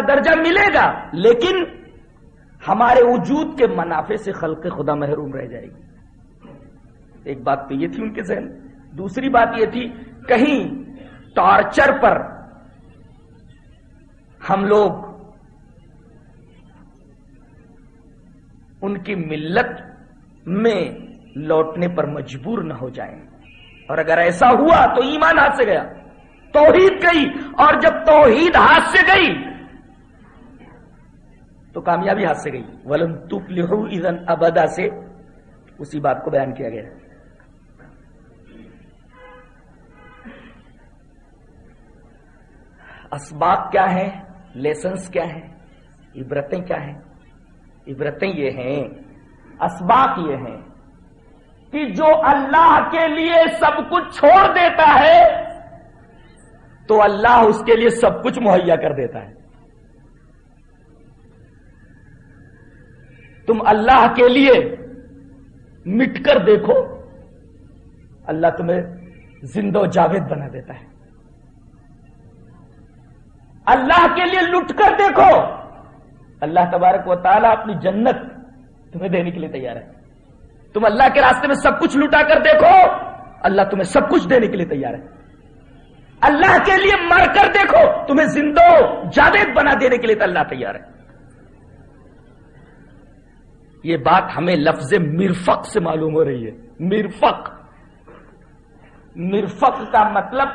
کا درجہ ملے گا، لیکن ہمارے وجود کے منافع سے خلق خدا محروم رہ جائے گی۔ ایک بات تو یہ تھی ان کے ذہن۔ دوسری بات یہ تھی، کہیں ٹارچر پر ہم لوگ ان کی ملت میں لوٹنے پر مجبور نہ ہو جائیں۔ اور اگر ایسا ہوا تو ایمان ہاتھ سے گیا، توحید گئی، اور جب توحید ہاتھ سے گئی تو کامیابی ہاتھ سے گئی۔ ولن تپ لہو ادن ابدا سے۔ اسی بات کو بیان کیا گیا۔ اسباب کیا ہیں؟ لیسنس کیا ہیں؟ عبرتیں کیا ہیں؟ عبرتیں یہ ہیں۔ اسباب یہ ہیں کہ جو اللہ کے لیے سب کچھ چھوڑ دیتا ہے، تو اللہ اس کے لیے سب کچھ مہیا کر دیتا ہے۔ تم اللہ کے لیے مٹ کر دیکھو، اللہ تمہیں زندہ و جاوید بنا دیتا ہے۔ اللہ کے لیے لٹ کر دیکھو۔ اللہ تبارک و تعالیٰ اپنی جنت تمہیں دینے کے لیے تیار ہے۔ تم اللہ کے راستے میں سب کچھ لٹا کر دیکھو، اللہ تمہیں سب کچھ دینے کے لیے تیار ہے۔ اللہ کے لیے مر کر دیکھو، تمہیں زندو جاوید بنا دینے کے لیے تو اللہ تیار ہے۔ یہ بات ہمیں لفظ مرفق سے معلوم ہو رہی ہے۔ مرفق۔ مرفق کا مطلب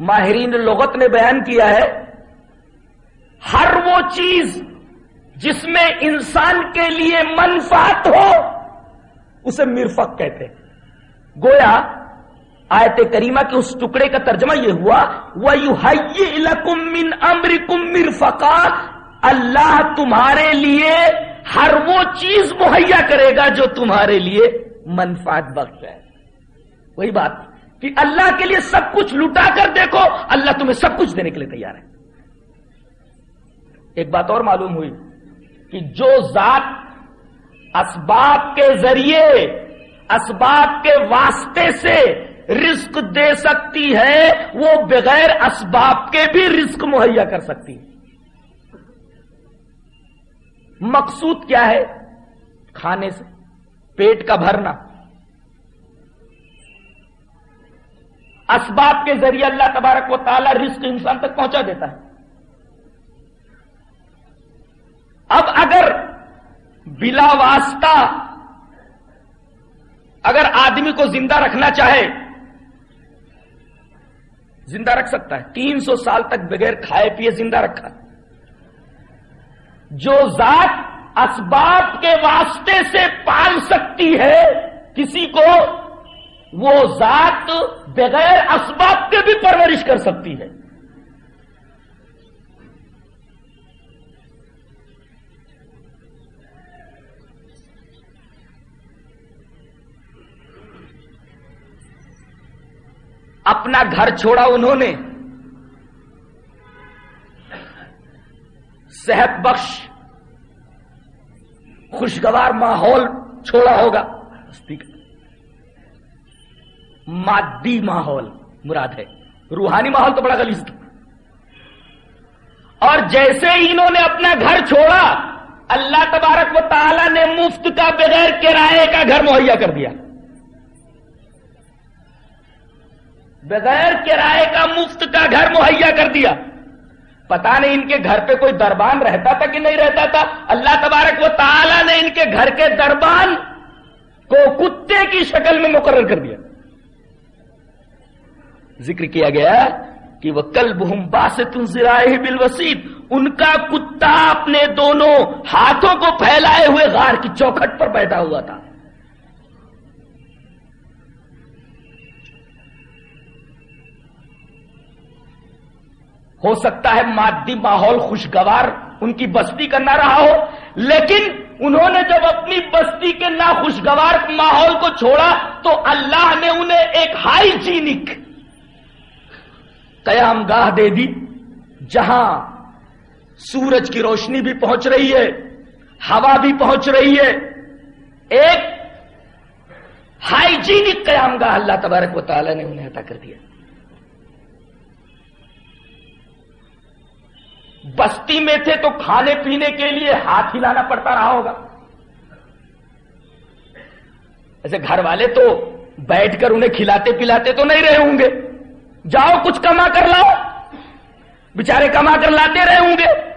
ماہرین لغت نے بیان کیا ہے۔ ہر وہ چیز جس میں انسان کے لیے منفات ہو، اسے مرفق کہتے گویا آیت کریمہ کے اس ٹکڑے کا ترجمہ یہ ہوا وہ یو من اللہ تمہارے لیے ہر وہ چیز مہیا کرے گا جو تمہارے لیے منفات بخش ہے۔ وہی بات، کہ اللہ کے لیے سب کچھ لٹا کر دیکھو، اللہ تمہیں سب کچھ دینے کے لیے تیار ہے۔ ایک بات اور معلوم ہوئی، کہ جو ذات اسباب کے ذریعے، اسباب کے واسطے سے رزق دے سکتی ہے، وہ بغیر اسباب کے بھی رزق مہیا کر سکتی مقصود کیا ہے؟ کھانے سے، پیٹ کا بھرنا۔ اسباب کے ذریعے اللہ تبارک و تعالی رزق انسان تک پہنچا دیتا ہے۔ اب اگر بلا واسطہ اگر آدمی کو زندہ رکھنا چاہے زندہ رکھ سکتا ہے۔ تین سو سال تک بغیر کھائے پیے زندہ رکھا۔ جو ذات اسباب کے واسطے سے پال سکتی ہے، کسی کو وہ ذات بغیر اسباب کے بھی پرورش کر سکتی ہے۔ اپنا گھر چھوڑا انہوں نے۔ صحت بخش خوشگوار ماحول چھوڑا ہوگا۔ مادی ماحول مراد ہے۔ روحانی ماحول تو بڑا غلیظ تھا اور جیسے ہی انہوں نے اپنا گھر چھوڑا اللہ تبارک و تعالی نے مفت کا بغیر کرائے کا گھر مہیا کر دیا۔ بغیر کرائے کا مفت کا گھر مہیا کر دیا۔ پتا نہیں ان کے گھر پہ کوئی دربان رہتا تھا کہ نہیں رہتا تھا۔ اللہ تبارک و تعالی نے ان کے گھر کے دربان کو کتے کی شکل میں مقرر کر دیا۔ ذکر کیا گیا کہ وہ کل بہم باسط ذرائع بل ان کا کتا اپنے دونوں ہاتھوں کو پھیلائے ہوئے غار کی چوکھٹ پر بیٹھا ہوا تھا۔ ہو سکتا ہے مادی ماحول خوشگوار ان کی بستی کا نہ رہا ہو، لیکن انہوں نے جب اپنی بستی کے نہ خوشگوار ماحول کو چھوڑا تو اللہ نے انہیں ایک ہائیجینک قیام گاہ دے دی، جہاں سورج کی روشنی بھی پہنچ رہی ہے، ہوا بھی پہنچ رہی ہے۔ ایک ہائیجینک قیام گاہ اللہ تبارک و تعالی نے انہیں عطا کر دیا۔ بستی میں تھے تو کھانے پینے کے لیے ہاتھ ہلانا پڑتا رہا ہوگا۔ ایسے گھر والے تو بیٹھ کر انہیں کھلاتے پلاتے تو نہیں رہے ہوں گے۔ جاؤ کچھ کما کر لاؤ۔ بچارے کما کر لاتے رہے ہوں گے۔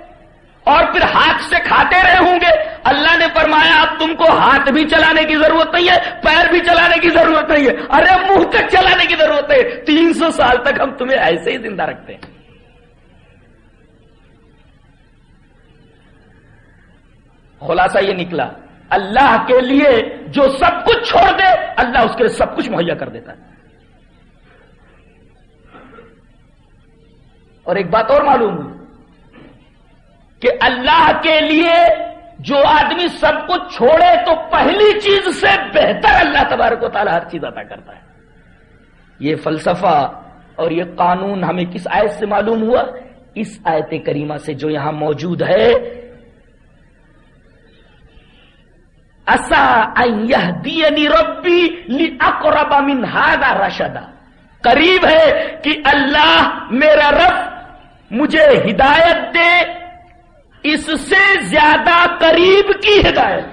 اور پھر ہاتھ سے کھاتے رہے ہوں گے۔ اللہ نے فرمایا، اب تم کو ہاتھ بھی چلانے کی ضرورت نہیں ہے، پیر بھی چلانے کی ضرورت نہیں ہے۔ ارے، منہ تک چلانے کی ضرورت ہے۔ تین سو سال تک ہم تمہیں ایسے ہی زندہ رکھتے ہیں۔ خلاصہ یہ نکلا، اللہ کے لیے جو سب کچھ چھوڑ دے، اللہ اس کے لیے سب کچھ مہیا کر دیتا ہے۔ اور ایک بات اور معلوم ہوئی کہ اللہ کے لیے جو آدمی سب کچھ چھوڑے تو پہلی چیز سے بہتر اللہ تبارک و تعالیٰ ہر چیز عطا کرتا ہے۔ یہ فلسفہ اور یہ قانون ہمیں کس آیت سے معلوم ہوا؟ اس آیت کریمہ سے جو یہاں موجود ہے۔ ربی لی اقرب من ہادا رشدا قریب ہے کہ اللہ میرا رب مجھے ہدایت دے اس سے زیادہ قریب کی ہدایت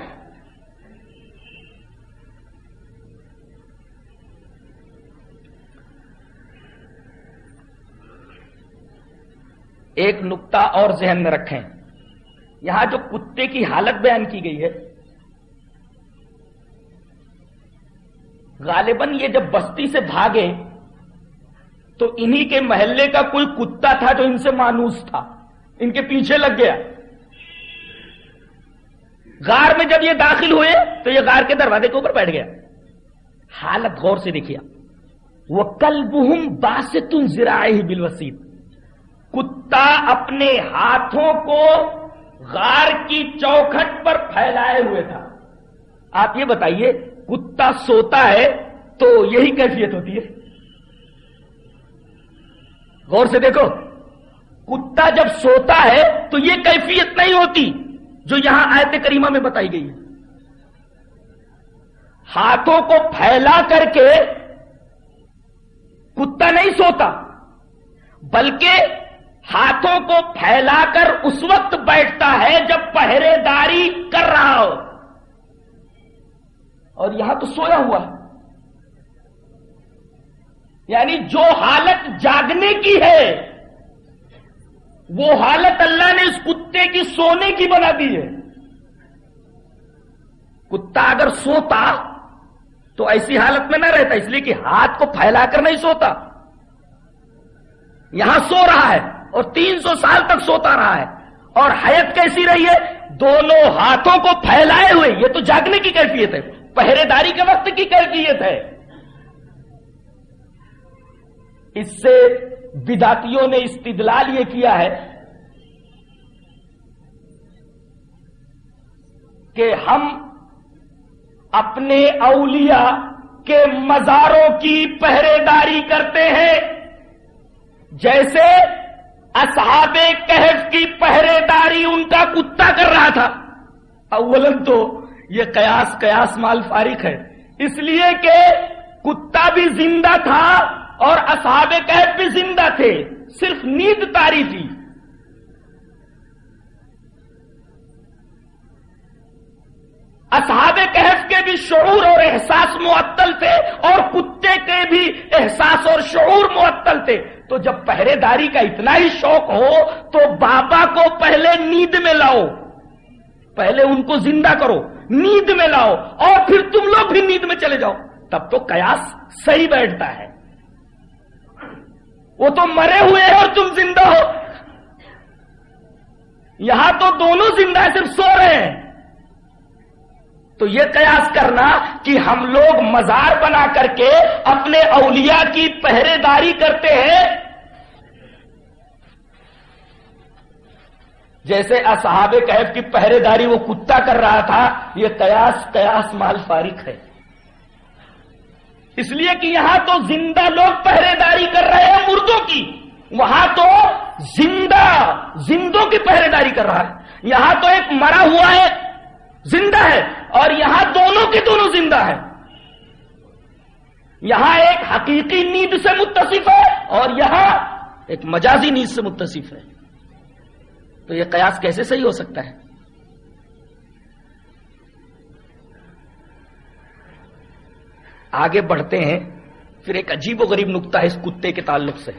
ایک نقطہ اور ذہن میں رکھیں۔ یہاں جو کتے کی حالت بیان کی گئی ہے غالباً یہ جب بستی سے بھاگے تو انہی کے محلے کا کوئی کتا تھا جو ان سے مانوس تھا، ان کے پیچھے لگ گیا۔ غار میں جب یہ داخل ہوئے تو یہ غار کے دروازے کے اوپر بیٹھ گیا۔ حالت غور سے دیکھیا وہ کل بہم باس تم زراعی کتا اپنے ہاتھوں کو غار کی چوکھٹ پر پھیلائے ہوئے تھا۔ آپ یہ بتائیے کتا سوتا ہے تو یہی کیفیت ہوتی ہے۔ غور سے دیکھو، کتا جب سوتا ہے تو یہ کیفیت نہیں ہوتی جو یہاں آیت کریمہ میں بتائی گئی ہے۔ ہاتھوں کو پھیلا کر کے کتا نہیں سوتا، بلکہ ہاتھوں کو پھیلا کر اس وقت بیٹھتا ہے جب پہرے داری کر رہا ہو۔ اور یہاں تو سویا ہوا ہے۔ یعنی جو حالت جاگنے کی ہے، وہ حالت اللہ نے اس کتے کی سونے کی بنا دی ہے۔ کتا اگر سوتا تو ایسی حالت میں نہ رہتا، اس لیے کہ ہاتھ کو پھیلا کر نہیں سوتا۔ یہاں سو رہا ہے اور تین سو سال تک سوتا رہا ہے۔ اور حیت کیسی رہی ہے؟ دونوں ہاتھوں کو پھیلائے ہوئے۔ یہ تو جاگنے کی کیفیت ہے۔ پہرے داری کے وقت کی کیفیت ہے۔ اس سے بداتیوں نے استدلال یہ کیا ہے کہ ہم اپنے اولیاء کے مزاروں کی پہرے داری کرتے ہیں۔ جیسے اصحاب کہف کی پہرے داری ان کا کتا کر رہا تھا۔ اولن تو یہ قیاس قیاس مال فارق ہے۔ اس لیے کہ کتا بھی زندہ تھا اور اصحاب کہف بھی زندہ تھے۔ صرف نیند تاری تھی۔ اصحاب کہف کے بھی شعور اور احساس معطل تھے اور کتے کے بھی احساس اور شعور معطل تھے۔ تو جب پہرے داری کا اتنا ہی شوق ہو، تو بابا کو پہلے نیند میں لاؤ۔ پہلے ان کو زندہ کرو۔ نیند میں لاؤ اور پھر تم لوگ بھی نیند میں چلے جاؤ۔ تب تو قیاس صحیح بیٹھتا ہے۔ وہ تو مرے ہوئے ہیں اور تم زندہ ہو۔ یہاں تو دونوں زندہ ہے صرف سو رہے ہیں۔ تو یہ قیاس کرنا کہ ہم لوگ مزار بنا کر کے اپنے اولیاء کی پہرے داری کرتے ہیں۔ جیسے اصحاب کہف کی پہرے داری وہ کتا کر رہا تھا، یہ قیاس قیاس مال فارق ہے۔ اس لیے کہ یہاں تو زندہ لوگ پہرے داری کر رہے ہیں مردوں کی۔ وہاں تو زندہ، زندوں کی پہرے داری کر رہا ہے۔ یہاں تو ایک مرا ہوا ہے، زندہ ہے، اور یہاں دونوں کے دونوں زندہ ہے یہاں ایک حقیقی نیند سے متصف ہے اور یہاں ایک مجازی نیند سے متصف ہے۔ تو یہ قیاس کیسے صحیح ہو سکتا ہے؟ آگے بڑھتے ہیں، پھر ایک عجیب و غریب نقطہ ہے اس کتے کے تعلق سے۔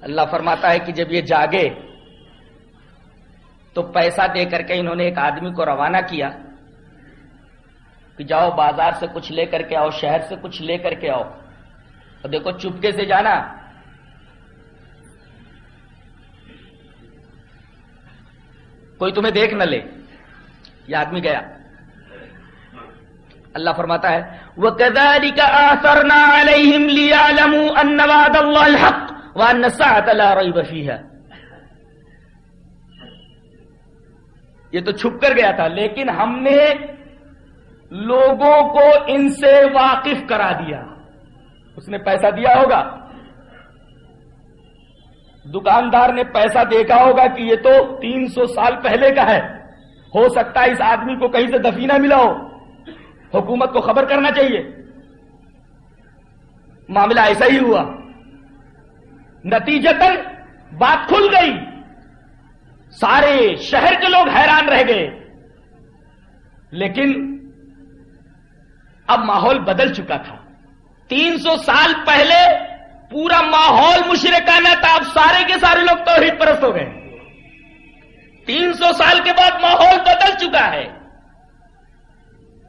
اللہ فرماتا ہے کہ جب یہ جاگے، تو پیسہ دے کر کے انہوں نے ایک آدمی کو روانہ کیا۔ کہ جاؤ بازار سے کچھ لے کر کے آؤ، شہر سے کچھ لے کر کے آؤ۔ اور دیکھو، چپکے سے جانا۔ کوئی تمہیں دیکھ نہ لے۔ یہ آدمی گیا۔ اللہ فرماتا ہے، وَكَذَلِكَ آثَرْنَا عَلَيْهِمْ لِيَعْلَمُوا أَنَّ وَعْدَ اللَّهِ الْحَقِّ وَأَنَّ السَّاعَةَ لَا رَيْبَ فِيهَا۔ یہ تو چھپ کر گیا تھا، لیکن ہم نے لوگوں کو ان سے واقف کرا دیا۔ اس نے پیسہ دیا ہوگا۔ دکاندار نے پیسہ دیکھا ہوگا کہ یہ تو تین سو سال پہلے کا ہے۔ ہو سکتا ہے اس آدمی کو کہیں سے دفینہ ملا ہو۔ حکومت کو خبر کرنا چاہیے۔ معاملہ ایسا ہی ہوا۔ نتیجتن بات کھل گئی۔ سارے شہر کے لوگ حیران رہ گئے۔ لیکن اب ماحول بدل چکا تھا۔ تین سو سال پہلے پورا ماحول مشرکانہ تھا، اب سارے کے سارے لوگ توحید پرست ہو گئے۔ تین سو سال کے بعد ماحول بدل چکا ہے۔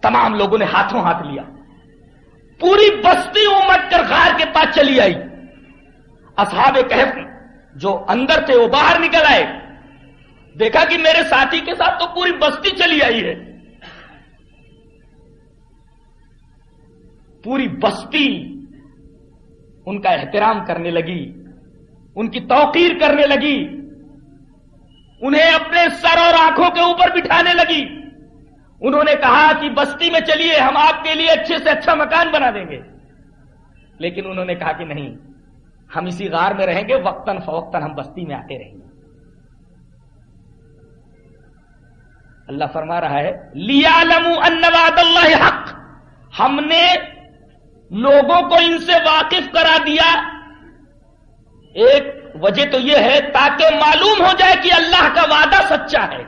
تمام لوگوں نے ہاتھوں ہاتھ لیا۔ پوری بستی امٹ کر غار کے پاس چلی آئی۔ اصحاب کہف جو اندر تھے، وہ باہر نکل آئے۔ دیکھا کہ میرے ساتھی کے ساتھ تو پوری بستی چلی آئی ہے۔ پوری بستی ان کا احترام کرنے لگی، ان کی توقیر کرنے لگی، انہیں اپنے سر اور آنکھوں کے اوپر بٹھانے لگی۔ انہوں نے کہا کہ بستی میں چلیے، ہم آپ کے لیے اچھے سے اچھا مکان بنا دیں گے۔ لیکن انہوں نے کہا کہ نہیں، ہم اسی غار میں رہیں گے، وقتاً فوقتاً ہم بستی میں آتے رہیں گے۔ اللہ فرما رہا ہے لیا لمو انواد اللہ حق۔ ہم نے لوگوں کو ان سے واقف کرا دیا۔ ایک وجہ تو یہ ہے تاکہ معلوم ہو جائے کہ اللہ کا وعدہ سچا ہے۔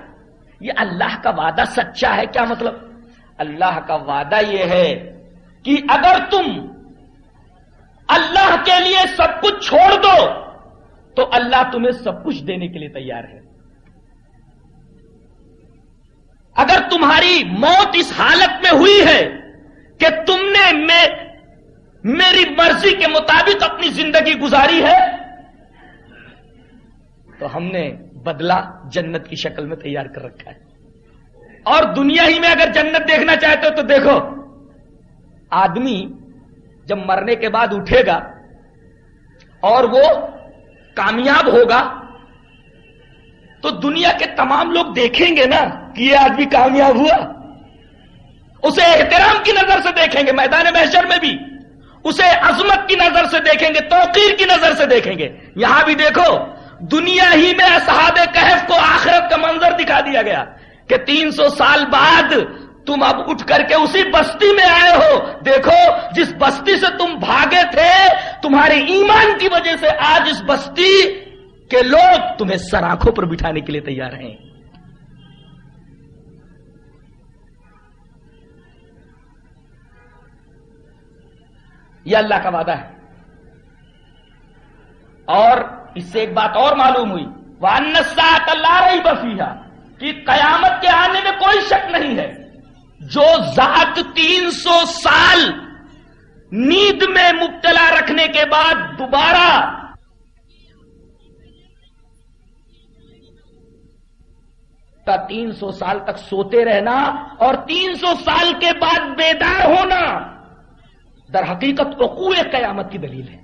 یہ اللہ کا وعدہ سچا ہے، کیا مطلب؟ اللہ کا وعدہ یہ ہے کہ اگر تم اللہ کے لیے سب کچھ چھوڑ دو، تو اللہ تمہیں سب کچھ دینے کے لیے تیار ہے۔ اگر تمہاری موت اس حالت میں ہوئی ہے کہ تم نے میں میری مرضی کے مطابق اپنی زندگی گزاری ہے تو ہم نے بدلہ جنت کی شکل میں تیار کر رکھا ہے اور دنیا ہی میں اگر جنت دیکھنا چاہتے ہو تو دیکھو آدمی جب مرنے کے بعد اٹھے گا اور وہ کامیاب ہوگا تو دنیا کے تمام لوگ دیکھیں گے نا کہ یہ آدمی کامیاب ہوا، اسے احترام کی نظر سے دیکھیں گے، میدان محشر میں بھی۔ اسے عظمت کی نظر سے دیکھیں گے، توقیر کی نظر سے دیکھیں گے۔ یہاں بھی دیکھو، دنیا ہی میں اصحاب کہف کو آخرت کا منظر دکھا دیا گیا کہ تین سو سال بعد تم اب اٹھ کر کے اسی بستی میں آئے ہو۔ دیکھو، جس بستی سے تم بھاگے تھے، تمہارے ایمان کی وجہ سے آج اس بستی کے لوگ تمہیں سر آنکھوں پر بٹھانے کے لیے تیار ہیں۔ یہ اللہ کا وعدہ ہے۔ اور اس سے ایک بات اور معلوم ہوئی۔ وہ انسات اللہ رہی بفیہ کہ قیامت کے آنے میں کوئی شک نہیں ہے۔ جو ذات تین سو سال نیند میں مبتلا رکھنے کے بعد دوبارہ کا تین سو سال تک سوتے رہنا اور تین سو سال کے بعد بیدار ہونا۔ در حقیقت وقوع قیامت کی دلیل ہے۔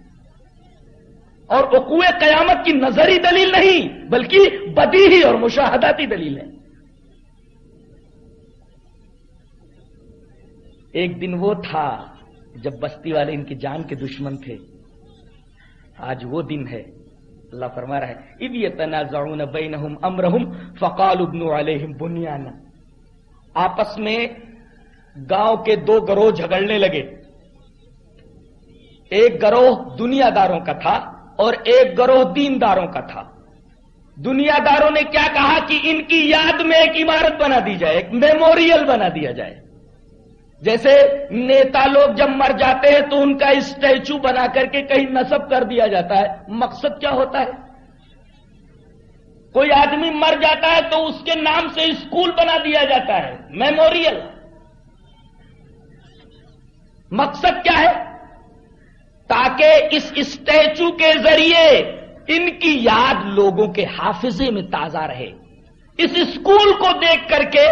اور اقوع قیامت کی نظری دلیل نہیں، بلکہ بدی ہی اور مشاہداتی دلیل ہے۔ ایک دن وہ تھا جب بستی والے ان کی جان کے دشمن تھے۔ آج وہ دن ہے۔ اللہ فرما رہا ہے اب یہ تنازع بینہم امرہم فقال ابن علیہم بنیانا۔ آپس میں گاؤں کے دو گروہ جھگڑنے لگے۔ ایک گروہ دنیا داروں کا تھا اور ایک گروہ دینداروں کا تھا۔ دنیا داروں نے کیا کہا کہ ان کی یاد میں ایک عمارت بنا دی جائے، ایک میموریل بنا دیا جائے۔ جیسے نیتا لوگ جب مر جاتے ہیں تو ان کا اسٹیچو بنا کر کے کہیں نصب کر دیا جاتا ہے۔ مقصد کیا ہوتا ہے؟ کوئی آدمی مر جاتا ہے تو اس کے نام سے اسکول بنا دیا جاتا ہے، میموریل۔ مقصد کیا ہے؟ تاکہ اس اسٹیچو کے ذریعے ان کی یاد لوگوں کے حافظے میں تازہ رہے۔ اس اسکول کو دیکھ کر کے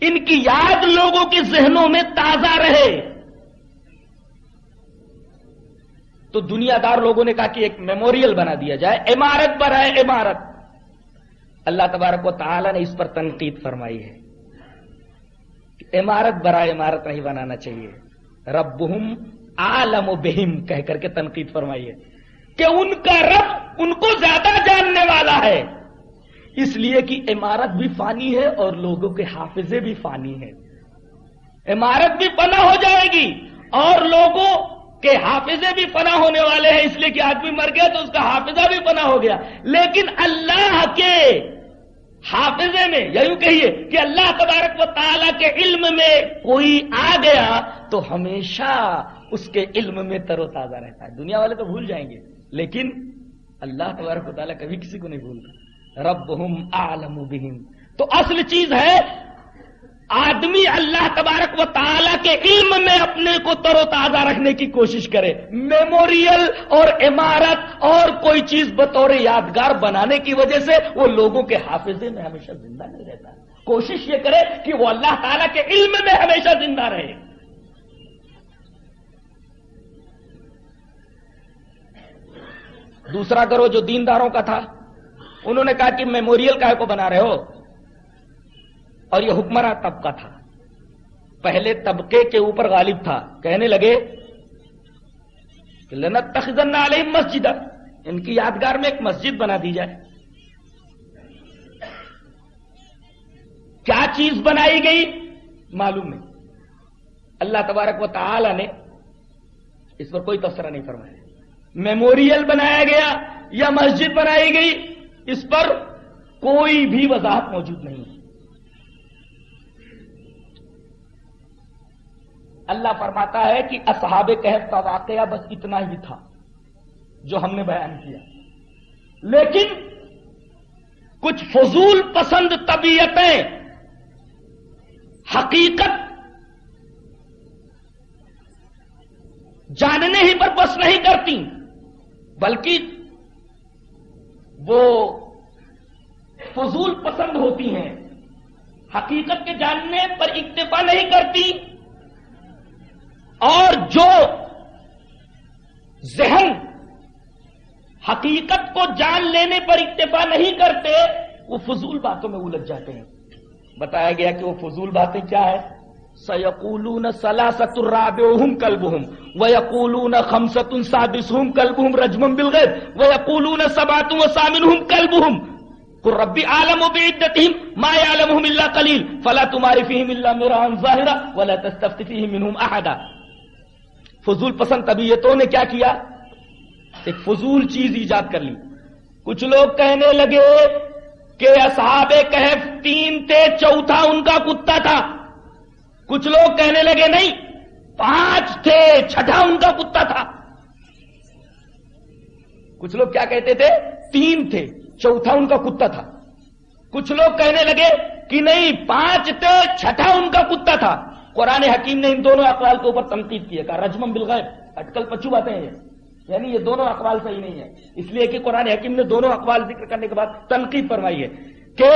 ان کی یاد لوگوں کے ذہنوں میں تازہ رہے۔ تو دنیا دار لوگوں نے کہا کہ ایک میموریل بنا دیا جائے۔ عمارت برائے عمارت۔ اللہ تبارک و تعالی نے اس پر تنقید فرمائی ہے عمارت برائے عمارت نہیں بنانا چاہیے۔ ربہم عالم و بہم کہہ کر کے تنقید فرمائی ہے کہ ان کا رب ان کو زیادہ جاننے والا ہے۔ اس لیے کہ عمارت بھی فانی ہے اور لوگوں کے حافظے بھی فانی ہے عمارت بھی پناہ ہو جائے گی اور لوگوں کے حافظے بھی پناہ ہونے والے ہیں۔ اس لیے کہ آدمی مر گیا تو اس کا حافظہ بھی پناہ ہو گیا۔ لیکن اللہ کے حافظے میں یا یوں کہیے کہ اللہ تبارک و تعالیٰ کے علم میں کوئی آ گیا تو ہمیشہ اس کے علم میں تر و تازہ رہتا ہے۔ دنیا والے تو بھول جائیں گے، لیکن اللہ تبارک و تعالیٰ کبھی کسی کو نہیں بھولتا۔ رب عالم بہم۔ تو اصل چیز ہے، آدمی اللہ تبارک و تعالی کے علم میں اپنے کو تر و تازہ رکھنے کی کوشش کرے۔ میموریل اور عمارت اور کوئی چیز بطور یادگار بنانے کی وجہ سے وہ لوگوں کے حافظے میں ہمیشہ زندہ نہیں رہتا۔ کوشش یہ کرے کہ وہ اللہ تعالی کے علم میں ہمیشہ زندہ رہے۔ دوسرا کرو جو دینداروں کا تھا، انہوں نے کہا کہ میموریل کا کو بنا رہے ہو۔ اور یہ حکمراں طبقہ تھا۔ پہلے طبقے کے اوپر غالب تھا۔ کہنے لگے لنت تخن علیہ مسجد ان کی یادگار میں ایک مسجد بنا دی جائے۔ کیا چیز بنائی گئی؟ معلوم نہیں۔ اللہ تبارک و تعالی نے اس پر کوئی تبصرہ نہیں فرمایا۔ میموریل بنایا گیا یا مسجد بنائی گئی، اس پر کوئی بھی وضاحت موجود نہیں ہے۔ اللہ فرماتا ہے کہ اصحاب کہف کا واقعہ بس اتنا ہی تھا جو ہم نے بیان کیا۔ لیکن کچھ فضول پسند طبیعتیں، حقیقت جاننے ہی پر بس نہیں کرتی بلکہ وہ فضول پسند ہوتی ہیں۔ حقیقت کے جاننے پر اکتفا نہیں کرتی۔ اور جو ذہن حقیقت کو جان لینے پر اکتفا نہیں کرتے، وہ فضول باتوں میں الجھ جاتے ہیں۔ بتایا گیا کہ وہ فضول باتیں کیا ہے سیقولون سلاست الرابعهم كلبهم ويقولون خمسة سادسهم كلبهم رجما بالغيب ويقولون سبعة وثامنهم كلبهم قل ربي عالم بعدتهم ما يعلمهم الا قليل فلا تمار فيهم الا مراء ظاهرا ولا تستفت فيهم منهم احدا. فضول پسند طبیعتوں نے کیا کیا؟ ایک فضول چیز ایجاد کر لی۔ کچھ لوگ کہنے لگے کہ اصحاب کہف تین تھے چوتھا ان کا کتا تھا۔ کچھ لوگ کہنے لگے نہیں، پانچ تھے، چھٹا ان کا کتا تھا۔ کچھ لوگ کیا کہتے تھے؟ تین تھے، چوتھا ان کا کتا تھا۔ کچھ لوگ کہنے لگے کہ نہیں، پانچ تھے، چھٹا ان کا کتا تھا۔ قرآن حکیم نے ان دونوں اقوال کے اوپر تنقید کیا، کہا رجمم بالغیب، اٹکل پچو باتیں ہیں۔ یعنی یہ دونوں اقوال صحیح نہیں ہے اس لیے کہ قرآن حکیم نے دونوں اقوال ذکر کرنے کے بعد تنقید فرمائی ہے کہ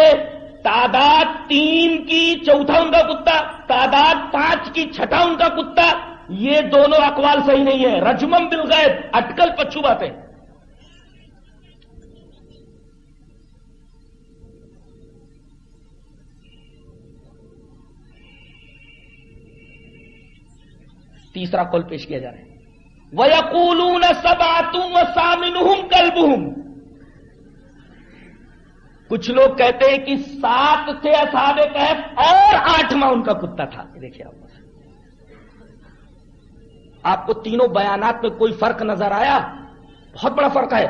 تعداد تین کی چوتھا ان کا کتا، تعداد پانچ کی چھٹا ان کا کتا، یہ دونوں اقوال صحیح نہیں ہے رجمم بل اٹکل پچھو باتیں۔ تیسرا کل پیش کیا جا رہا ہے۔ وہ سب آتوں سامن کلبہم کچھ لوگ کہتے ہیں کہ سات تھے اصحاب کہف اور آٹھواں ان کا کتا تھا۔ دیکھیے آپ۔ آپ کو تینوں بیانات میں کوئی فرق نظر آیا؟ بہت بڑا فرق ہے۔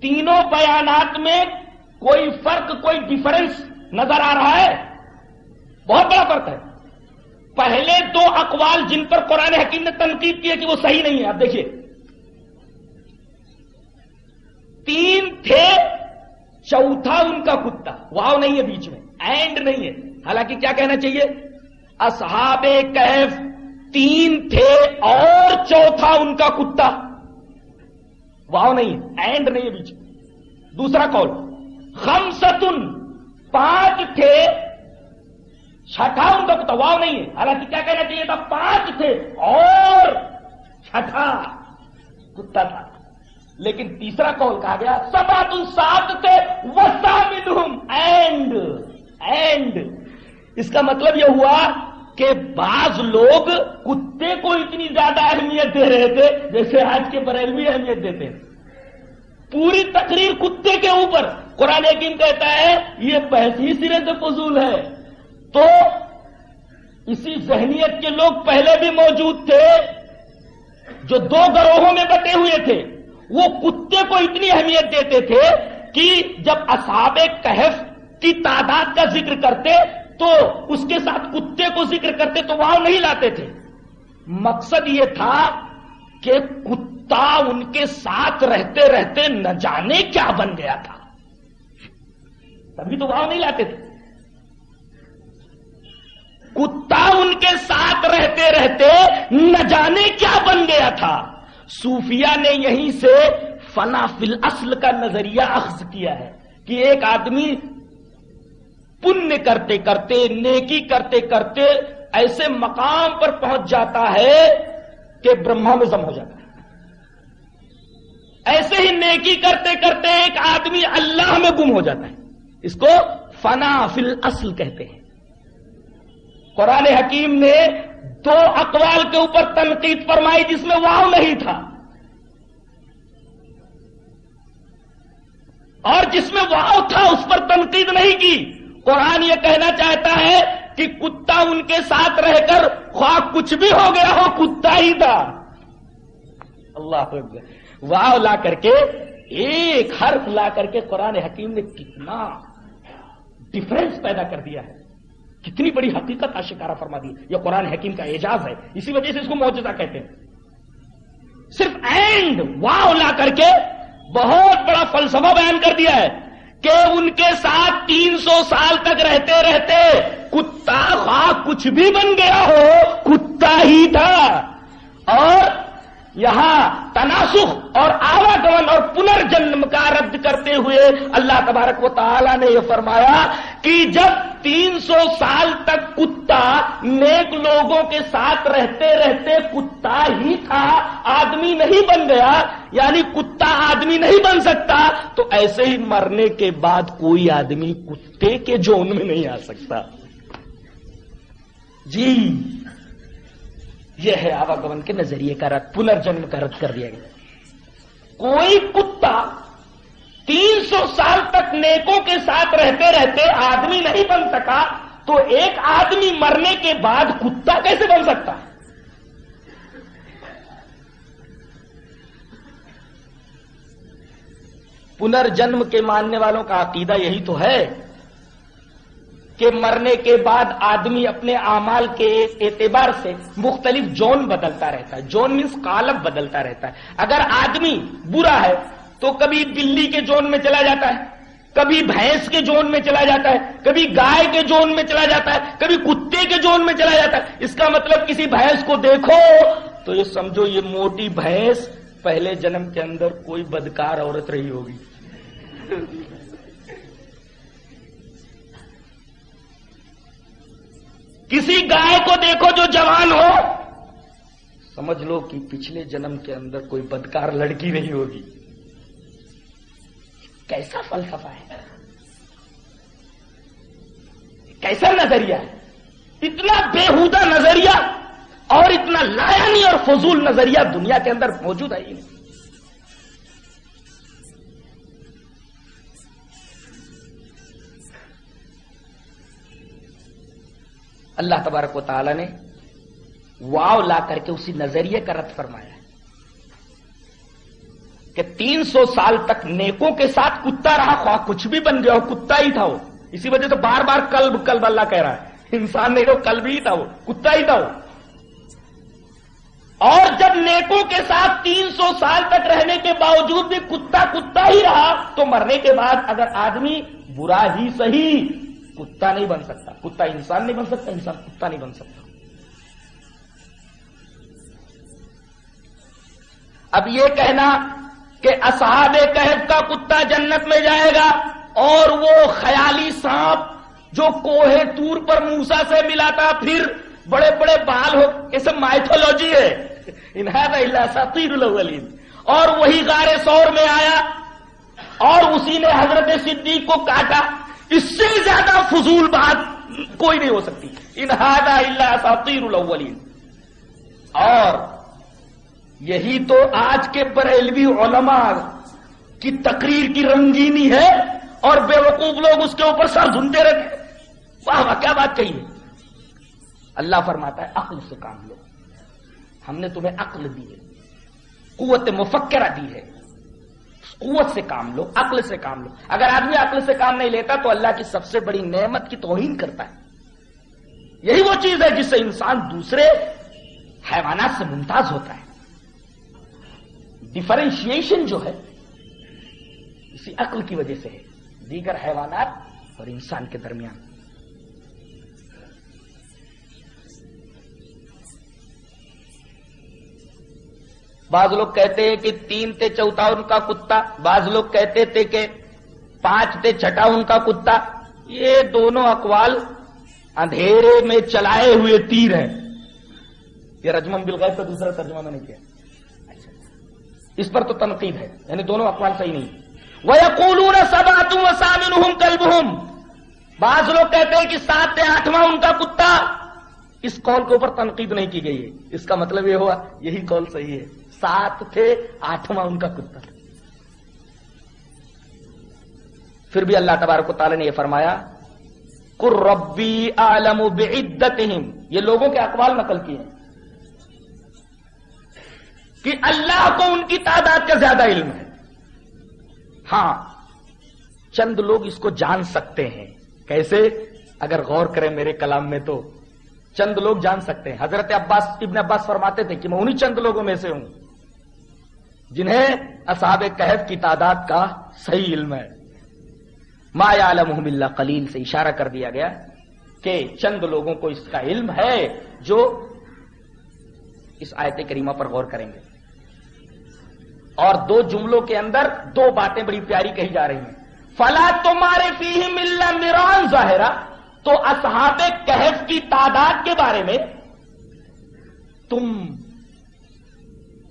تینوں بیانات میں کوئی فرق، کوئی ڈفرنس نظر آ رہا ہے؟ بہت بڑا فرق ہے۔ پہلے دو اقوال جن پر قرآن حکیم نے تنقید کی ہے کہ وہ صحیح نہیں ہے۔ آپ دیکھیے۔ تین تھے، چوتھا ان کا کتا۔ واؤ نہیں ہے بیچ میں، اینڈ نہیں ہے۔ حالانکہ کیا کہنا چاہیے؟ اصحاب کیف تین تھے اور چوتھا ان کا کتا۔ واؤ نہیں ہے، اینڈ نہیں ہے بیچ میں۔ دوسرا کال خم ستن پانچ تھے، چھٹا ان کا کتا۔ واؤ نہیں ہے۔ حالانکہ کیا کہنا چاہیے تھا؟ پانچ تھے اور چھٹا کتا تھا۔ لیکن تیسرا کال کہا گیا سبا تم سات تھے وسا اینڈ اینڈ اس کا مطلب یہ ہوا کہ بعض لوگ کتے کو اتنی زیادہ اہمیت دے رہے تھے جیسے آج کے بریلوی اہمیت دیتے ہیں۔ پوری تقریر کتے کے اوپر۔ قرآن حکیم کہتا ہے، یہ بحث ہی سرے سے فضول ہے۔ تو اسی ذہنیت کے لوگ پہلے بھی موجود تھے جو دو گروہوں میں بٹے ہوئے تھے۔ وہ کتے کو اتنی اہمیت دیتے تھے کہ جب اصحاب کہف کی تعداد کا ذکر کرتے تو اس کے ساتھ کتے کو ذکر کرتے تو وہاں نہیں لاتے تھے۔ مقصد یہ تھا کہ کتا ان کے ساتھ رہتے رہتے نہ جانے کیا بن گیا تھا۔ تبھی تو وہاں نہیں لاتے تھے۔ کتا ان کے ساتھ رہتے رہتے نہ جانے کیا بن گیا تھا۔ صوفیہ نے یہیں سے فنا فل اصل کا نظریہ اخذ کیا ہے کہ ایک آدمی پنیہ کرتے کرتے، نیکی کرتے کرتے ایسے مقام پر پہنچ جاتا ہے کہ برہما میں ہو جاتا ہے۔ ایسے ہی نیکی کرتے کرتے ایک آدمی اللہ میں گم ہو جاتا ہے۔ اس کو فنا فل اصل کہتے ہیں۔ قرآن حکیم نے دو اقوال کے اوپر تنقید فرمائی جس میں واؤ نہیں تھا۔ اور جس میں واؤ تھا اس پر تنقید نہیں کی۔ قرآن یہ کہنا چاہتا ہے کہ کتا ان کے ساتھ رہ کر خواہ کچھ بھی ہو گیا ہو، کتا ہی تھا۔ اللہ واؤ لا کر کے، ایک حرف لا کر کے قرآن حکیم نے کتنا ڈفرنس پیدا کر دیا ہے۔ کتنی بڑی حقیقت آشکارا فرما دی۔ یہ قرآن حکیم کا اعجاز ہے۔ اسی وجہ سے اس کو موجودہ کہتے ہیں۔ صرف اینڈ واؤ لا کر کے بہت بڑا فلسفہ بیان کر دیا ہے کہ ان کے ساتھ تین سو سال تک رہتے رہتے کتا خواہ کچھ بھی بن گیا ہو، کتا ہی تھا۔ اور یہاں تناسخ اور آواگمن اور پنرجنم کا رد کرتے ہوئے اللہ تبارک و تعالی نے یہ فرمایا کہ جب تین سو سال تک کتا نیک لوگوں کے ساتھ رہتے رہتے کتا ہی تھا، آدمی نہیں بن گیا یعنی کتا آدمی نہیں بن سکتا، تو ایسے ہی مرنے کے بعد کوئی آدمی کتے کے جون میں نہیں آ سکتا۔ جی۔ یہ ہے آواگمن کے نظریے کا رد پنرجنم کا رد کر دیا گیا۔ کوئی کتا تین سو سال تک نیکوں کے ساتھ رہتے رہتے آدمی نہیں بن سکا، تو ایک آدمی مرنے کے بعد کتا کیسے بن سکتا؟ پنرجنم کے ماننے والوں کا عقیدہ یہی تو ہے۔ کہ مرنے کے بعد آدمی اپنے اعمال کے اعتبار سے مختلف جون بدلتا رہتا ہے۔ جون مینس کالب بدلتا رہتا ہے۔ اگر آدمی برا ہے تو کبھی بلی کے جون میں چلا جاتا ہے، کبھی بھینس کے جون میں چلا جاتا ہے، کبھی گائے کے جون میں چلا جاتا ہے، کبھی کتے کے جون میں چلا جاتا ہے۔ اس کا مطلب کسی بھینس کو دیکھو تو یہ سمجھو یہ موٹی بھینس پہلے جنم کے اندر کوئی بدکار عورت رہی ہوگی۔ کسی گائے کو دیکھو جو جوان ہو۔ سمجھ لو کہ پچھلے جنم کے اندر کوئی بدکار لڑکی نہیں ہوگی۔ کیسا فلسفہ ہے؟ کیسا نظریہ ہے؟ اتنا بےحودہ نظریہ اور اتنا لایانی اور فضول نظریہ دنیا کے اندر موجود ہے ہی نہیں۔ اللہ تبارک و تعالی نے واؤ لا کر کے اسی نظریے کا رد فرمایا ہے کہ تین سو سال تک نیکوں کے ساتھ کتا رہا، خواہ کچھ بھی بن گیا ہو، کتا ہی تھا وہ۔ اسی وجہ سے بار بار کلب کلب اللہ کہہ رہا ہے۔ انسان نہیں تو کلب ہی تھا وہ، کتا ہی تھا وہ۔ اور جب نیکوں کے ساتھ تین سو سال تک رہنے کے باوجود بھی کتا کتا ہی رہا، تو مرنے کے بعد اگر آدمی برا ہی، صحیح کتا نہیں بن سکتا۔ کتا انسان نہیں بن سکتا، انسان کتا نہیں بن سکتا۔ اب یہ کہنا کہ اصحاب کہف کا کتا جنت میں جائے گا اور وہ خیالی سانپ جو کوہ تور پر موسا سے ملا تھا پھر بڑے بڑے بال ہو، یہ سب مائتھولوجی ہے۔ ساتیر الاولین۔ اور وہی غار سور میں آیا اور اسی نے حضرت صدیق کو کاٹا۔ اس سے زیادہ فضول بات کوئی نہیں ہو سکتی۔ انہادا اللہ ساتیر الاولین۔ اور یہی تو آج کے بریلوی علماء کی تقریر کی رنگینی ہے اور بے وقوف لوگ اس کے اوپر سر دھنتے رہتے واہ واہ، کیا بات کہی ہے۔ اللہ فرماتا ہے، عقل سے کام لو۔ ہم نے تمہیں عقل دی ہے، قوت مفکرہ دی ہے۔ قوت سے کام لو، عقل سے کام لو۔ اگر آدمی عقل سے کام نہیں لیتا تو اللہ کی سب سے بڑی نعمت کی توہین کرتا ہے۔ یہی وہ چیز ہے جس سے انسان دوسرے حیوانات سے ممتاز ہوتا ہے۔ ڈفرینشیشن جو ہے، اسی عقل کی وجہ سے ہے۔ دیگر حیوانات اور انسان کے درمیان۔ بعض لوگ کہتے ہیں کہ تین تے چوتھا ان کا کتا، بعض لوگ کہتے تھے کہ پانچ تے چھٹا ان کا کتا۔ یہ دونوں اقوال اندھیرے میں چلائے ہوئے تیر ہیں۔ یہ رجمن بلغیر کا دوسرا ترجمہ میں نے کیا۔ اس پر تو تنقید ہے یعنی دونوں اقوال صحیح نہیں۔ وہ کولور سب آتوں سامن کلب ہوں بعض لوگ کہتے ہیں کہ سات سے آٹھواں ان کا کتا۔ اس کال کے اوپر تنقید نہیں کی گئی ہے۔ اس کا مطلب یہ ہوا، یہی کال صحیح ہے۔ سات تھے، آٹھواں ان کا کتا پھر بھی اللہ تبارک و تعالی نے یہ فرمایا کر ربی عالم بعدت یہ لوگوں کے اقوال نقل کیے ہیں۔ کہ اللہ کو ان کی تعداد کا زیادہ علم ہے۔ ہاں چند لوگ اس کو جان سکتے ہیں۔ کیسے؟ اگر غور کریں میرے کلام میں تو۔ چند لوگ جان سکتے ہیں۔ حضرت عباس، ابن عباس فرماتے تھے کہ میں انہی چند لوگوں میں سے ہوں۔ جنہیں اصحاب کہف کی تعداد کا صحیح علم ہے۔ ما یعلمہم اللہ قلیل سے اشارہ کر دیا گیا کہ چند لوگوں کو اس کا علم ہے جو اس آیت کریمہ پر غور کریں گے۔ اور دو جملوں کے اندر دو باتیں بڑی پیاری کہی جا رہی ہیں۔ فلا تمہارے فی مل میران ظاہرہ تو اصحاب کہف کی تعداد کے بارے میں تم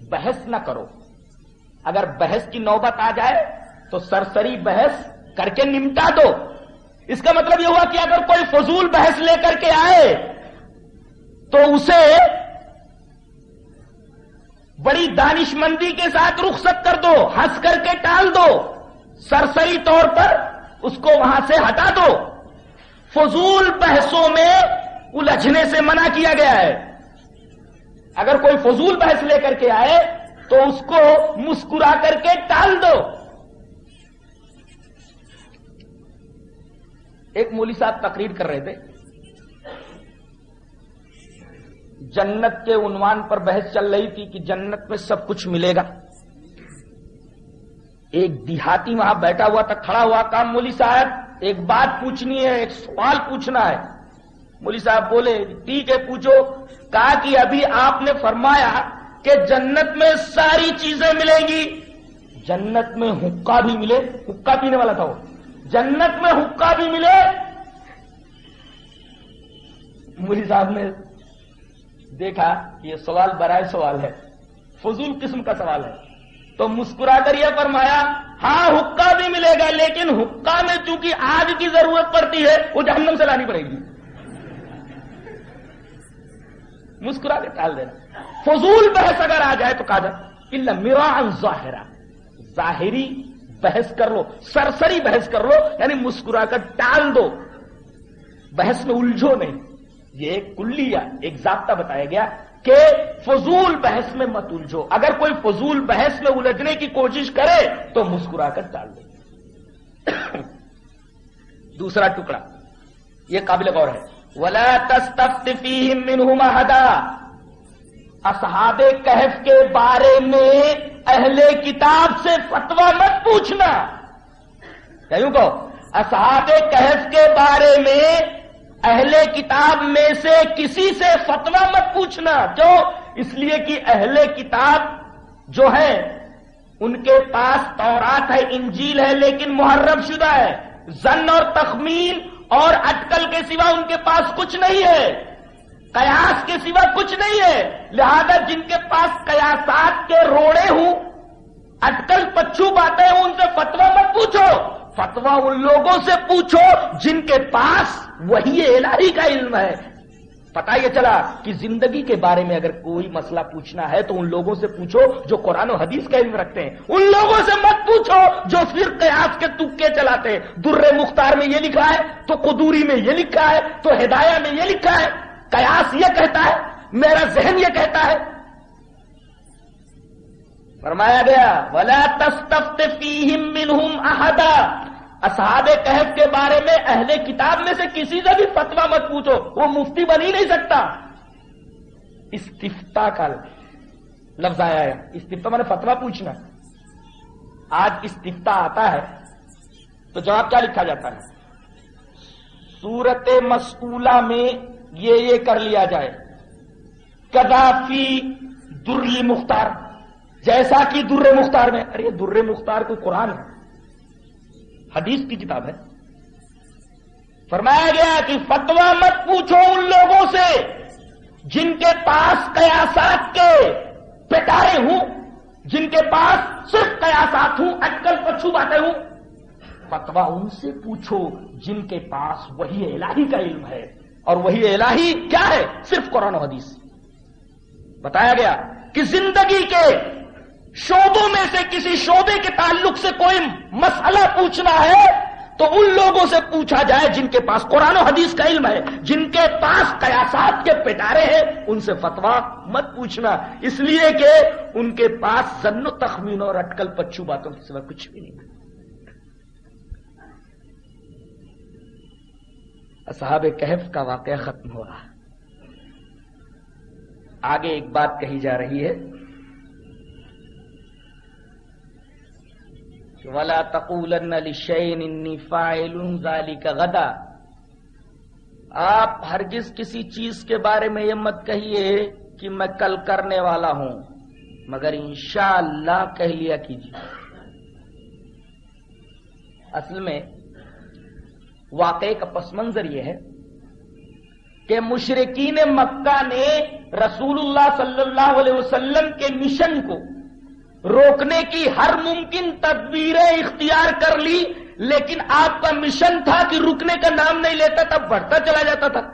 بحث نہ کرو۔ اگر بحث کی نوبت آ جائے تو سرسری بحث کر کے نمٹا دو۔ اس کا مطلب یہ ہوا کہ اگر کوئی فضول بحث لے کر کے آئے تو اسے بڑی دانش مندی کے ساتھ رخصت کر دو، ہنس کر کے ٹال دو۔ سرسری طور پر اس کو وہاں سے ہٹا دو۔ فضول بحثوں میں الجھنے سے منع کیا گیا ہے۔ اگر کوئی فضول بحث لے کر کے آئے تو اس کو مسکرا کر کے ٹال دو۔ ایک مولی صاحب تقریر کر رہے تھے۔ جنت کے عنوان پر بحث چل رہی تھی کہ جنت میں سب کچھ ملے گا۔ ایک دیہاتی وہاں بیٹھا ہوا تھا، کھڑا ہوا کام۔ مولی صاحب، ایک بات پوچھنی ہے، ایک سوال پوچھنا ہے۔ مولی صاحب بولے، ٹھیک ہے، پوچھو۔ کہا کہ ابھی آپ نے فرمایا کہ جنت میں ساری چیزیں ملیں گی۔ جنت میں حکا بھی ملے، حکا پینے والا تھا وہ۔ جنت میں حکا بھی ملے۔ مولی صاحب نے دیکھا یہ سوال برائے سوال ہے، فضول قسم کا سوال ہے۔ تو مسکرا کر یہ فرمایا ہاں حکا بھی ملے گا، لیکن حکا میں چونکہ آگ کی ضرورت پڑتی ہے، وہ جہنم سے لانی پڑے گی۔ مسکرا کے ٹال دینا۔ فضول بحث اگر آ جائے تو کہا اللہ میرا ظاہرہ۔ ظاہری بحث کر لو، سرسری بحث کر لو یعنی مسکرا کر ٹال دو۔ بحث میں الجھو نہیں۔ یہ ایک کلیا ایک ضابطہ بتایا گیا کہ فضول بحث میں مت الجھو۔ اگر کوئی فضول بحث میں الجھنے کی کوشش کرے تو مسکرا کر ڈال دے دوسرا ٹکڑا، یہ قابل غور ہے۔ ولا فيهم منهم احدا اصحاب کہف کے بارے میں اہل کتاب سے فتوا مت پوچھنا۔ کہوں کو؟ اصحاب کہف کے بارے میں اہل کتاب میں سے کسی سے فتوا مت پوچھنا جو اس لیے کہ اہل کتاب جو ہے، ان کے پاس تورات ہے، انجیل ہے، لیکن محرم شدہ ہے۔ زن اور تخمین اور اٹکل کے سوا ان کے پاس کچھ نہیں ہے۔ قیاس کے سوا کچھ نہیں ہے۔ لہذا جن کے پاس قیاسات کے روڑے ہوں، اٹکل پچھو باتیں ہوں، ان سے فتوا مت پوچھو۔ فتوا ان لوگوں سے پوچھو جن کے پاس وہی الہی کا علم ہے۔ پتا یہ چلا کہ زندگی کے بارے میں اگر کوئی مسئلہ پوچھنا ہے تو ان لوگوں سے پوچھو جو قرآن و حدیث کا علم رکھتے ہیں۔ ان لوگوں سے مت پوچھو جو پھر قیاس کے تکے چلاتے ہیں۔ در مختار میں یہ لکھا ہے، تو قدوری میں یہ لکھا ہے، تو ہدایہ میں یہ لکھا ہے۔ قیاس یہ کہتا ہے، میرا ذہن یہ کہتا ہے۔ فرمایا گیا، ولا تستفت فیہم منہم احدا اصحاب کہف کے بارے میں اہل کتاب میں سے کسی سے بھی فتوا مت پوچھو، وہ مفتی بن ہی نہیں سکتا۔ استفتا کا لفظ۔ آیا ہے۔ استفتا میں مطلب نے فتوا پوچھنا۔ آج استفتا آتا ہے، تو جواب کیا لکھا جاتا ہے؟ سورت مسئولہ میں یہ یہ کر لیا جائے۔ کدافی در مختار جیسا کہ در مختار میں۔ ارے، در مختار کو قرآن ہے۔ حدیث کی کتاب ہے۔ فرمایا گیا کہ فتوا مت پوچھو ان لوگوں سے جن کے پاس قیاسات کے پٹارے ہوں، جن کے پاس صرف قیاسات ہوں، اٹکل پچھو باتیں ہوں۔ فتوا ان سے پوچھو جن کے پاس وہی الہی کا علم ہے۔ اور وہی الہی کیا ہے؟ صرف قرآن و حدیث۔ بتایا گیا کہ زندگی کے شعبوں میں سے کسی شعبے کے تعلق سے کوئی مسئلہ پوچھنا ہے تو ان لوگوں سے پوچھا جائے جن کے پاس قرآن و حدیث کا علم ہے، جن کے پاس قیاسات کے پٹارے ہیں، ان سے فتوا مت پوچھنا۔ اس لیے کہ ان کے پاس زن و تخمین اور اٹکل پچھو باتوں کے سوا کچھ بھی نہیں۔ اصحاب کہف کا واقعہ ختم ہو رہا۔ آگے ایک بات کہی جا رہی ہے۔ ولا تقولن لشيء اني فاعل غدا. آپ ہرگز کسی چیز کے بارے میں یہ مت کہیے کہ میں کل کرنے والا ہوں، مگر انشاءاللہ اللہ کہہ لیا کیجیے۔ اصل میں واقعے کا پس منظر یہ ہے کہ مشرقین مکہ نے رسول اللہ صلی اللہ علیہ وسلم کے مشن کو روکنے کی ہر ممکن تدبیریں اختیار کر لی، لیکن آپ کا مشن تھا کہ رکنے کا نام نہیں لیتا، تب بڑھتا چلا جاتا تھا۔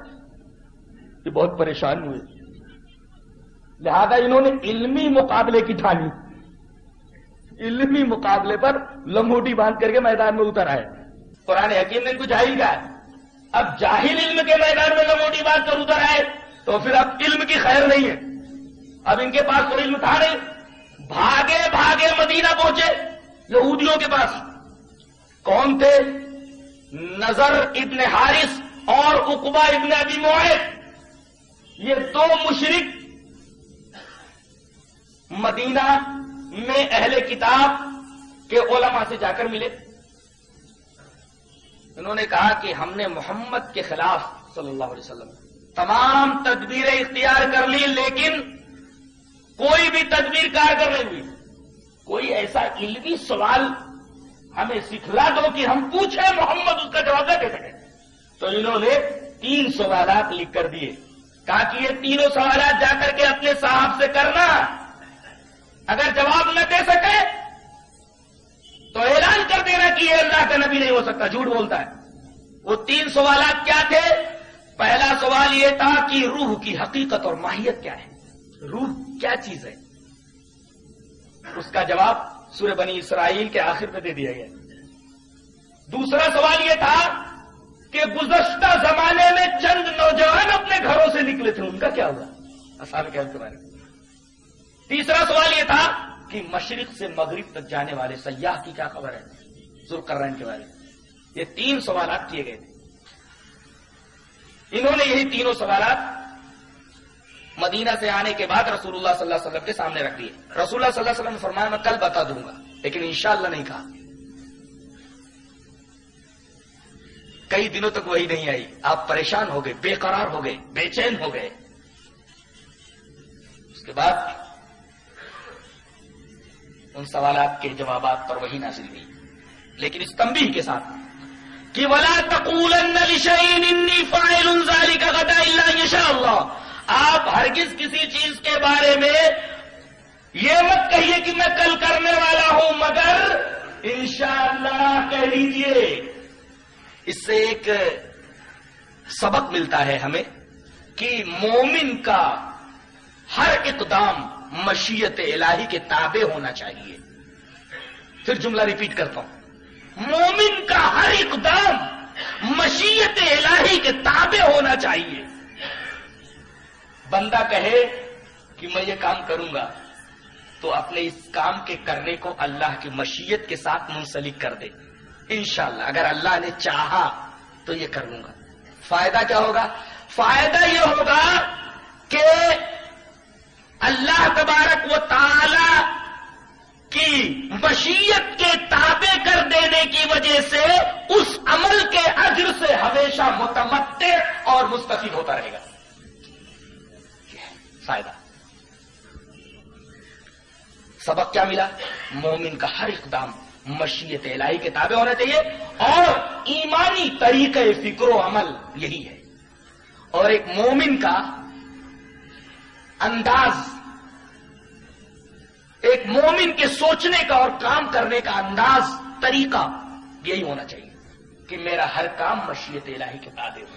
یہ بہت پریشان ہوئے۔ لہذا انہوں نے علمی مقابلے کی ٹھانی۔ علمی مقابلے پر لمبوٹی باندھ کر کے میدان میں اتر آئے۔ قرآن حکیم نے کچھ جاہل کا ہے۔ اب جاہل علم کے میدان میں لمبوٹی باندھ کر اتر آئے، تو پھر اب علم کی خیر نہیں ہے۔ اب ان کے پاس تو علم تھا نہیں۔ بھاگے بھاگے مدینہ پہنچے یہودیوں کے پاس۔ کون تھے؟ نظر ابن حارث اور اقبا ابن ابی معاہد یہ دو مشرق مدینہ میں اہل کتاب کے علماء سے جا کر ملے۔ انہوں نے کہا کہ ہم نے محمد کے خلاف صلی اللہ علیہ وسلم تمام تدبیریں اختیار کر لی، لیکن کوئی بھی تدبیر کارگر نہیں ہوئی۔ کوئی ایسا علمی سوال ہمیں سکھلا دو کہ ہم پوچھیں محمد اس کا جواب نہ دے سکے تو انہوں نے تین سوالات لکھ کر دیے۔ کہا کہ یہ تینوں سوالات جا کر کے اپنے صاحب سے کرنا۔ اگر جواب نہ دے سکے تو اعلان کر دینا کہ یہ اللہ کا نبی نہیں ہو سکتا، جھوٹ بولتا ہے۔ وہ تین سوالات کیا تھے؟ پہلا سوال یہ تھا کہ روح کی حقیقت اور ماہیت کیا ہے؟ روح کیا چیز ہے؟ اس کا جواب سورہ بنی اسرائیل کے آخر میں دے دیا گیا۔ دوسرا سوال یہ تھا کہ گزشتہ زمانے میں چند نوجوان اپنے گھروں سے نکلے تھے، ان کا کیا ہوا؟ اصحاب کہف کے بارے میں۔ تیسرا سوال یہ تھا کہ مشرق سے مغرب تک جانے والے سیاح کی کیا خبر ہے؟ ذوالقرنین کے بارے میں۔ یہ تین سوالات کیے گئے تھے۔ انہوں نے یہی تینوں سوالات مدینہ سے آنے کے بعد رسول اللہ صلی اللہ علیہ وسلم کے سامنے رکھ دیے۔ رسول اللہ صلی اللہ علیہ وسلم نے فرمایا، میں کل بتا دوں گا، لیکن انشاءاللہ نہیں کہا۔ کئی دنوں تک وہی نہیں آئی۔ آپ پریشان ہو گئے، بے قرار ہو گئے، بے چین ہو گئے۔ اس کے بعد ان سوالات کے جوابات پر وہی نازل ہوئی۔ لیکن اس تنبیہ کے ساتھ کہ ولا تقولن لشيء اني فاعل ذلك غدا الا ان شاء الله۔ آپ ہرگز کسی چیز کے بارے میں یہ مت کہیے کہ میں کل کرنے والا ہوں، مگر انشاءاللہ کہہ لیجیے اس سے ایک سبق ملتا ہے ہمیں کہ مومن کا ہر اقدام مشیت الہی کے تابع ہونا چاہیے۔ پھر جملہ ریپیٹ کرتا ہوں۔ مومن کا ہر اقدام مشیت الہی کے تابع ہونا چاہیے۔ بندہ کہے کہ میں یہ کام کروں گا، تو اپنے اس کام کے کرنے کو اللہ کی مشیت کے ساتھ منسلک کر دے۔ انشاءاللہ، اگر اللہ نے چاہا تو یہ کر لوں گا۔ فائدہ کیا ہوگا؟ فائدہ یہ ہوگا کہ اللہ تبارک و تعالی کی مشیت کے تابع کر دینے کی وجہ سے اس عمل کے اجر سے ہمیشہ متمد اور مستفید ہوتا رہے گا۔ فائدہ۔ سبق کیا ملا؟ مومن کا ہر اقدام، مشیت الہی کے تابع ہونا چاہیے اور ایمانی طریقہ فکر و عمل یہی ہے۔ اور ایک مومن کا انداز، ایک مومن کے سوچنے کا اور کام کرنے کا انداز، طریقہ یہی ہونا چاہیے کہ میرا ہر کام مشیت الہی کے تابع ہو۔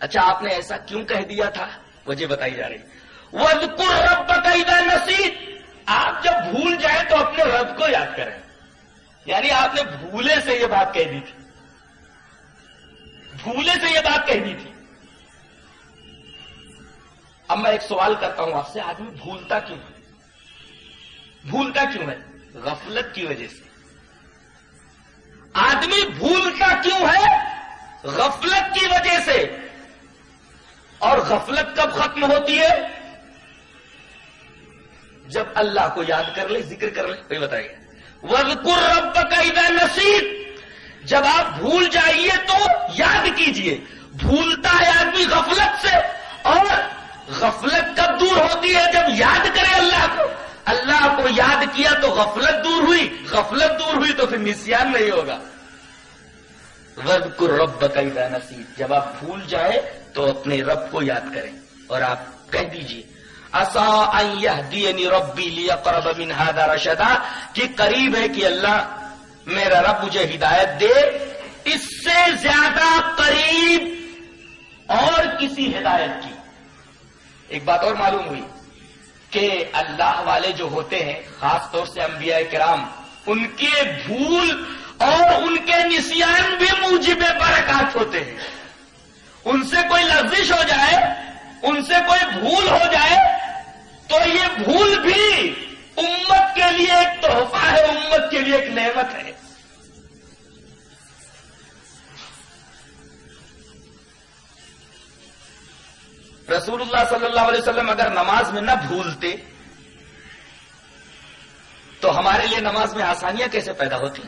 اچھا آپ نے ایسا کیوں کہہ دیا تھا؟ وجہ بتائی جا رہی۔ وہ رب بتائی نصیب آپ جب بھول جائیں تو اپنے رب کو یاد کریں۔ یعنی آپ نے بھولے سے یہ بات کہہ دی تھی۔ بھولے سے یہ بات کہہ دی تھی۔ اب میں ایک سوال کرتا ہوں آپ سے، آدمی بھولتا کیوں ہے؟ بھولتا کیوں ہے؟ غفلت کی وجہ سے۔ آدمی بھولتا کیوں ہے؟ غفلت کی وجہ سے۔ اور غفلت کب ختم ہوتی ہے؟ جب اللہ کو یاد کر لے، ذکر کر لے۔ کوئی بتائیے۔ وزقر رب کا نصیب جب آپ بھول جائیے تو یاد کیجیے۔ بھولتا ہے آدمی غفلت سے اور غفلت کب دور ہوتی ہے؟ جب یاد کرے اللہ کو۔ اللہ کو یاد کیا تو غفلت دور ہوئی۔ غفلت دور ہوئی تو پھر نسیان نہیں ہوگا۔ وزقر رب کا نصیب جب آپ بھول جائے تو اپنے رب کو یاد کریں اور آپ کہہ دیجیے اصا دینی ربی لیا قرب من ہادا رشدا، کہ قریب ہے کہ اللہ میرا رب مجھے ہدایت دے، اس سے زیادہ قریب اور کسی ہدایت کی۔ ایک بات اور معلوم ہوئی کہ اللہ والے جو ہوتے ہیں، خاص طور سے انبیاء کرام، ان کے بھول اور ان کے نسیان بھی موجب برکات ہوتے ہیں۔ ان سے کوئی لفزش ہو جائے، ان سے کوئی بھول ہو جائے، تو یہ بھول بھی امت کے لیے ایک تحفہ ہے، امت کے لیے ایک نعمت ہے۔ رسول اللہ صلی اللہ علیہ وسلم اگر نماز میں نہ بھولتے، تو ہمارے لیے نماز میں آسانیاں کیسے پیدا ہوتی؟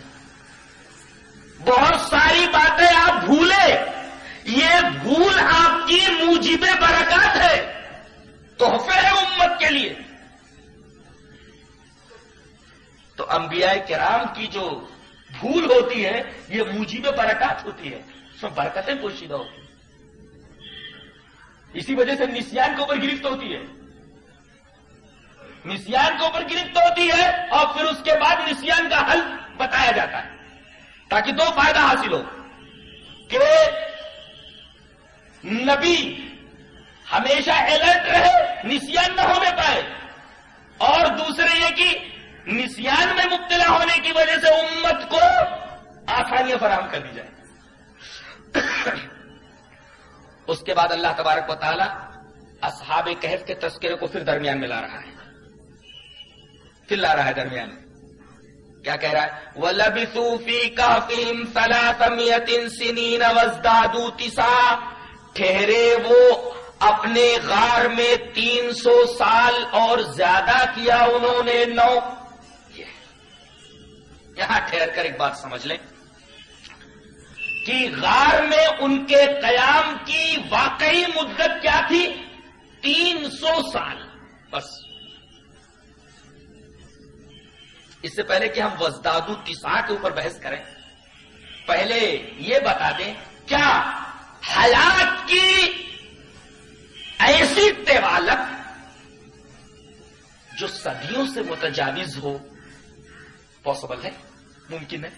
بہت ساری باتیں آپ بھولے یہ بھول آپ کی موجب برکات ہے تحفے ہے امت کے لیے۔ تو انبیاء کرام کی جو بھول ہوتی ہے، یہ موجب برکات ہوتی ہے۔ اس میں برکتیں پوشیدہ ہوتی ہیں۔ اسی وجہ سے نسیان کے اوپر گرفت ہوتی ہے۔ نسیان کے اوپر گرفت ہوتی ہے اور پھر اس کے بعد نسیان کا حل بتایا جاتا ہے تاکہ دو فائدہ حاصل ہو کہ نبی، ہمیشہ الرٹ رہے، نسیان نہ ہونے پائے۔ اور دوسرے یہ کہ نسیان میں مبتلا ہونے کی وجہ سے امت کو آسانیاں فراہم کر دی جائے اس کے بعد اللہ تبارک و تعالی اصحاب کہف کے تذکرے کو پھر درمیان میں لا رہا ہے۔ پھر لا رہا ہے درمیان۔ میں کیا کہہ رہا ہے؟ وہ لبی صوفی کا فلم سلاطمیت سنین وزدادو تسا ٹھہرے وہ اپنے غار میں تین سو سال اور زیادہ کیا انہوں نے نو یہاں ٹھہر کر ایک بات سمجھ لیں کہ غار میں ان کے قیام کی واقعی مدت کیا تھی؟ تین سو سال، بس۔ اس سے پہلے کہ ہم وزداد تسا کے اوپر بحث کریں، پہلے یہ بتا دیں، کیا حیات کی ایسی طوالت جو صدیوں سے متجاوز ہو پاسبل ہے؟ ممکن ہے؟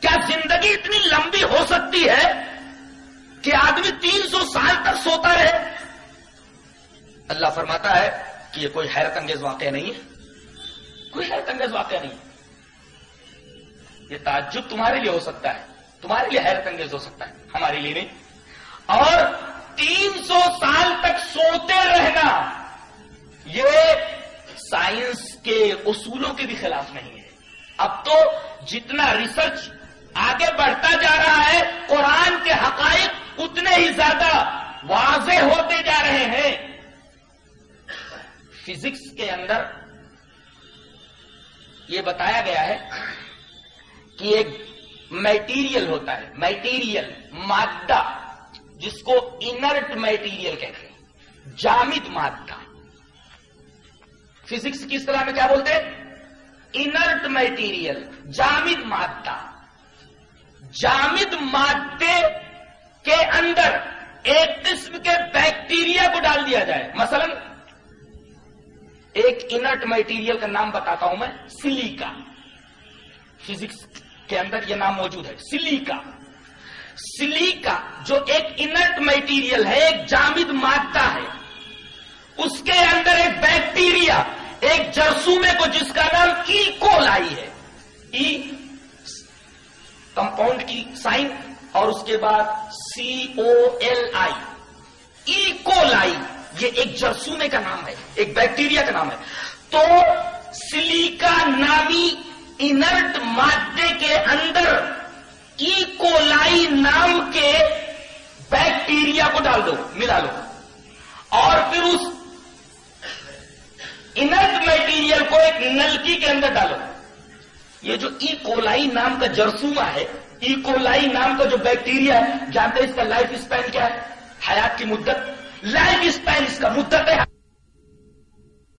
کیا زندگی اتنی لمبی ہو سکتی ہے کہ آدمی تین سو سال تک سوتا رہے؟ اللہ فرماتا ہے کہ یہ کوئی حیرت انگیز واقعہ نہیں ہے۔ کوئی حیرت انگیز واقعہ نہیں یہ تعجب تمہارے لیے ہو سکتا ہے۔ تمہارے لیے حیرت انگیز ہو سکتا ہے، ہمارے لیے نہیں۔ اور تین سو سال تک سوتے رہنا، یہ سائنس کے اصولوں کے بھی خلاف نہیں ہے۔ اب تو جتنا ریسرچ آگے بڑھتا جا رہا ہے، قرآن کے حقائق اتنے ہی زیادہ واضح ہوتے جا رہے ہیں۔ فزکس کے اندر یہ بتایا گیا ہے کہ ایک میٹیریل ہوتا ہے، میٹیریل، مادہ، جس کو انرٹ میٹیریل کہتے ہیں، جامد مادہ۔ فزکس کس طرح میں کیا بولتے ہیں؟ انرٹ میٹیریل جامد مادہ۔ جامد مادے کے اندر ایک قسم کے بیکٹیریا کو ڈال دیا جائے۔ مثلا، ایک انرٹ میٹیریل کا نام بتاتا ہوں میں، سلیکا۔ فزکس کے اندر یہ نام موجود ہے۔ سلیکا۔ سلیکا جو ایک انرٹ میٹیریل ہے، ایک جامد مادہ ہے۔ اس کے اندر ایک بیکٹیریا، ایک جرسومے کو جس کا نام ای کول آئی ہے۔ ای کمپاؤنڈ کی سائن اور اس کے بعد سی او ایل آئی ای کول آئی، یہ ایک جرسومے کا نام ہے، ایک بیکٹیریا کا نام ہے۔ تو سلیکا نامی انرٹ مادے کے اندر e. ای کولائی نام کے بیکٹیریا کو ڈال دو، ملا لو۔ اور پھر اس انرٹ میٹیریل کو ایک نلکی کے اندر ڈالو۔ یہ جو e. ای کولائی نام کا جرسوما ہے e. ای کولائی نام کا جو بیکٹیریا ہے، جانتے اس کا لائف اسپین کیا ہے؟ حیات کی مدت۔ لائف اسپین اس کا مدت ہے۔